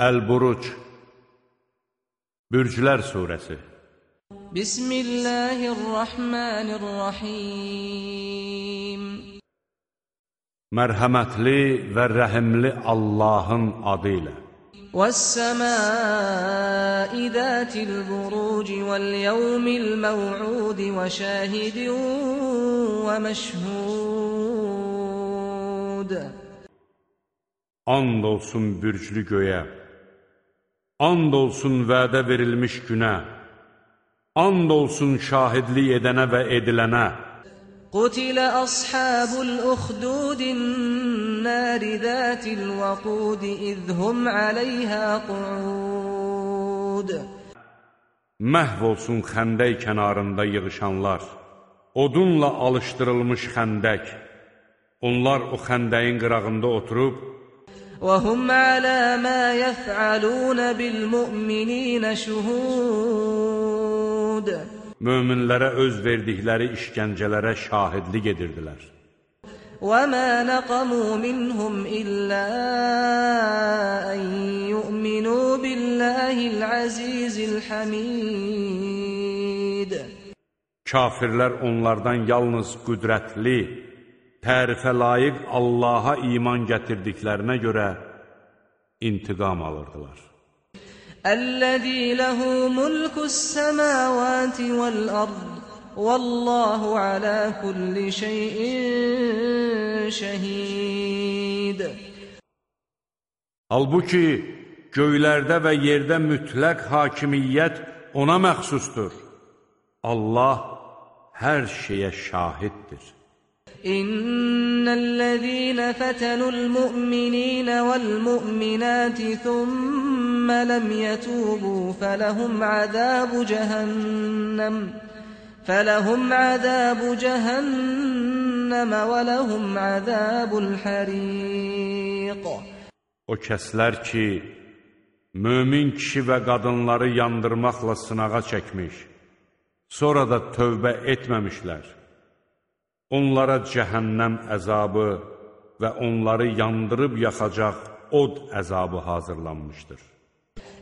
Əl-Buruc Bürclər Suresi Bismillahirrahmanirrahim Mərhəmətli və rəhimli Allahın adı ilə وَالسَّمَاءِ ذَاتِ الْبُرُوجِ وَالْيَوْمِ الْمَوْعُودِ وَشَاهِدٍ وَمَشْهُودٍ And olsun bürclü göyə, And olsun vədə verilmiş günə, and olsun şahidlik edənə və edilənə. Qutilə əshabul uxdudin nəri zətil vəqudi izhum aləyhə qud. Məhv olsun xəndək kənarında yığışanlar, odunla alışdırılmış xəndək. Onlar o xəndəyin qırağında oturub, وهم على ما يفعلون بالمؤمنين شهود möminlərə öz verdikləri işgəncələrə şahidlik edirdilər. وما نقموا منهم إلا أن يؤمنوا بالله العزيز الحميد Kafirlər onlardan yalnız qüdrətli, tərifə layiq Allaha iman gətirdiklərinə görə intiqam alırdılar. Əl-ləzî lehu mulkus-semâvâti vel-ard vallahu alə kulli şeyin şəhid. Halbuki göylərdə və yerdə mütləq hakimiyyət ona məxsusdur. Allah hər şeyə şahiddir. إن الذين فتنوا المؤمنين والمؤمنات ثم لم يتوبوا فلهم عذاب جهنم فلهم عذاب جهنم ولهم عذاب الحريق O kəslər ki, mömin kişi və qadınları yandırmaqla sınağa çəkmiş, sonra da tövbə etməmişlər. onlara cəhənnəm əzabı və onları yandırıb yaxacaq od əzabı hazırlanmışdır.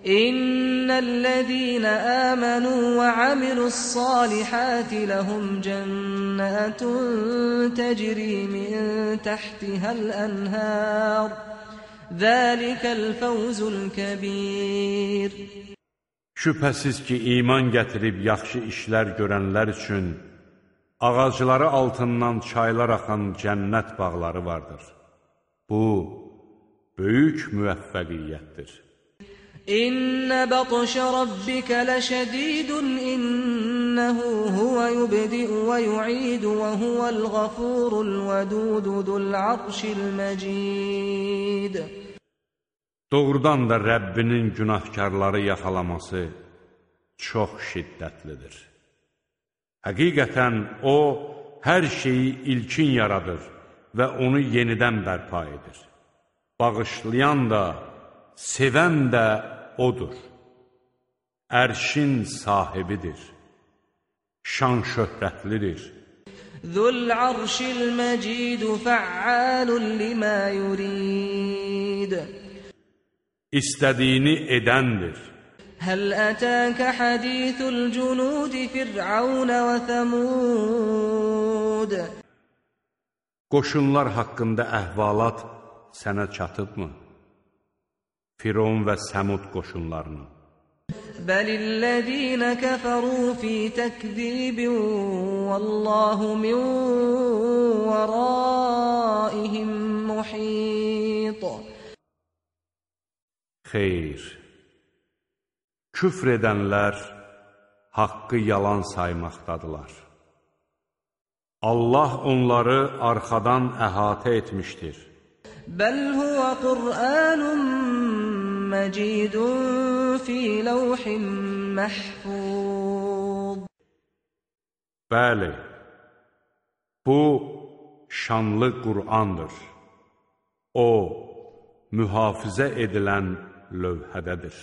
İnnellezîne âmenû ve amilussâlihâti lehum cennâtun tecrî min tahtihal enhâr. Zâlikel fawzul kebîr. Şübhəsiz ki, iman gətirib yaxşı işlər görənlər üçün ağacları altından çaylar axan cənnət bağları vardır. Bu, böyük müvəffəqiyyətdir. İnnə batşə rabbikə ləşədidun innəhu huvə yubdi'u və yu'idu və huvəl ğafurul vədudu zul arşil məcid. Doğrudan da Rəbbinin günahkarları yaxalaması çox şiddətlidir. Həqiqətən o, hər şeyi ilkin yaradır və onu yenidən bərpa edir. Bağışlayan da, sevən də odur. Ərşin sahibidir, şan şöhrətlidir. Zul arşil məcidu fəalun limə yurid. İstədiyini edəndir. هل أتاك حديث الجنود فرعون وثمود Qoşunlar haqqında əhvalat sənə çatıbmı? Firon və Səmud qoşunlarının. بل الذين كفروا في تكذيب والله من ورائهم محيط Xeyr. Küfr edənlər haqqı yalan saymaqdadılar. Allah onları arxadan əhatə etmişdir. Bəl huvə Qur'anun məcidun fi ləvhin məhfud. Bəli, bu şanlı Qur'andır. O, mühafizə edilən lövhədədir.